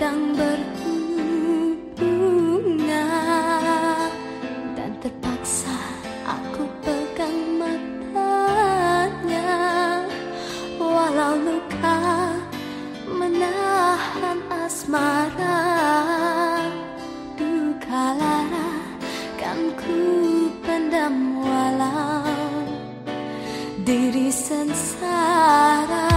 sedang berbunga dan terpaksa aku pegang matanya. Walau luka menahan asmara. Duka lara kan ku pendam walau diri sengsara.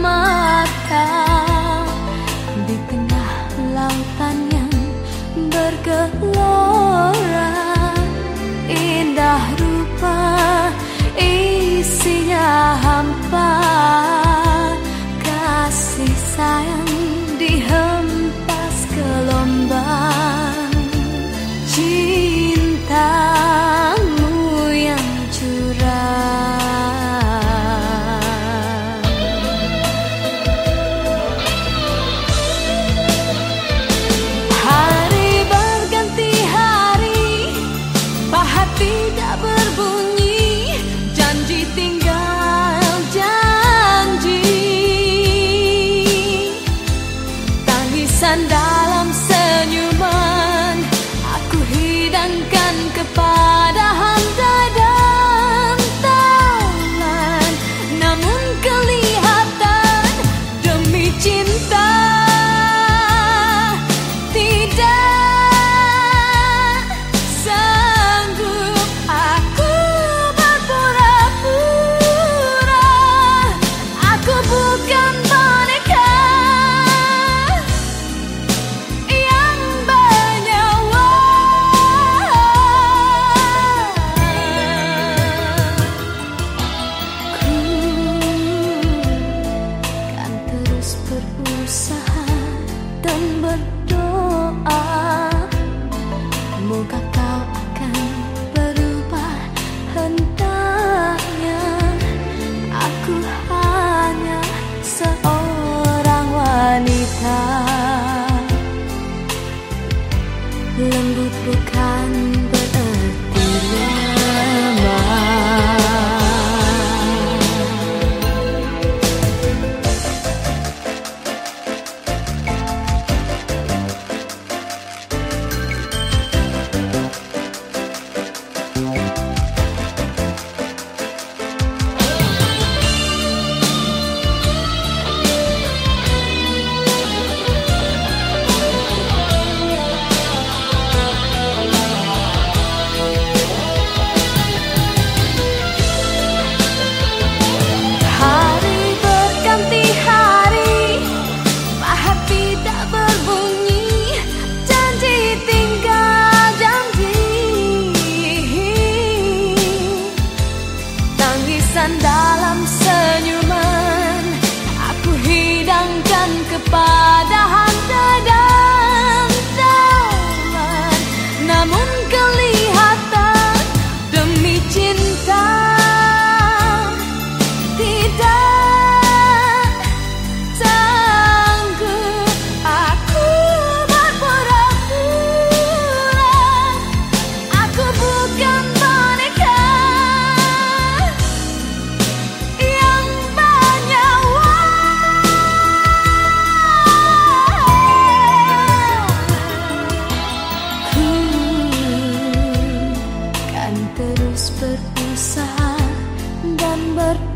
mata. Di tengah lautan yang bergelora indah rupa isinya hampa.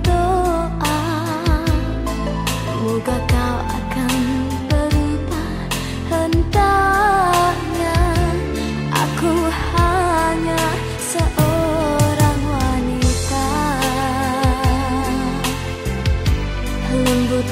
berdoa. Moga kau akan berubah hendaknya. Aku hanya seorang wanita. Lembut